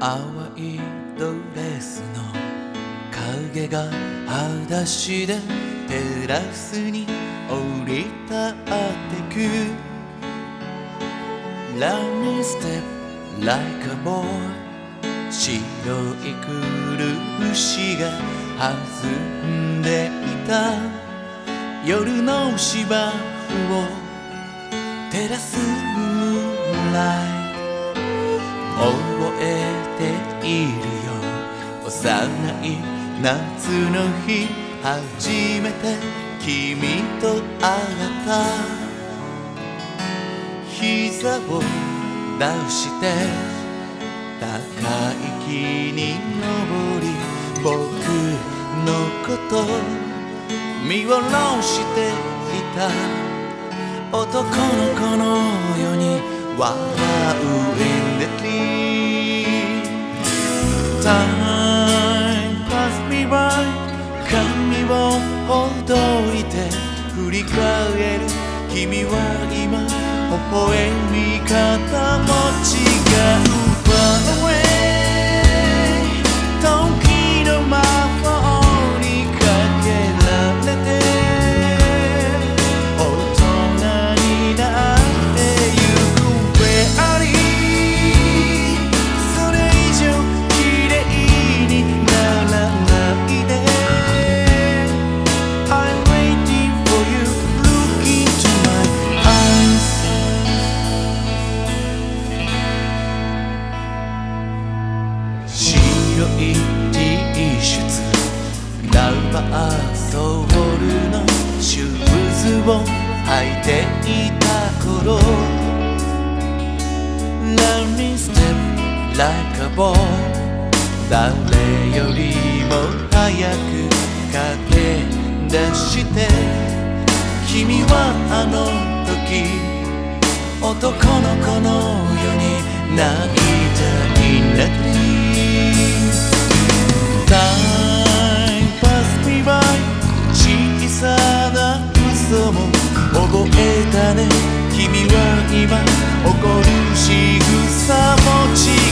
淡いドレスの影が裸足でテラスに降り立ってく。Running step like a boy 白いくるぶしが弾んでいた。夜の芝生を照らすムーンライ覚えているよ。幼い夏の日初めて君と会った。膝を出して高い木に登り僕のこと見下ろしていた。男の子のように笑う in the tree Time pass me by 髪をほどいて振り返る君は今微笑み方も違うた頃 Running step like a ball. 誰よりも早く駆け出して。君はあの時男の子のように泣いたいなり Time passed me by 小さな嘘も覚えたね。君は今起こる仕草持ち